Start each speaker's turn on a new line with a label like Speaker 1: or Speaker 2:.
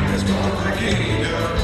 Speaker 1: Let's go,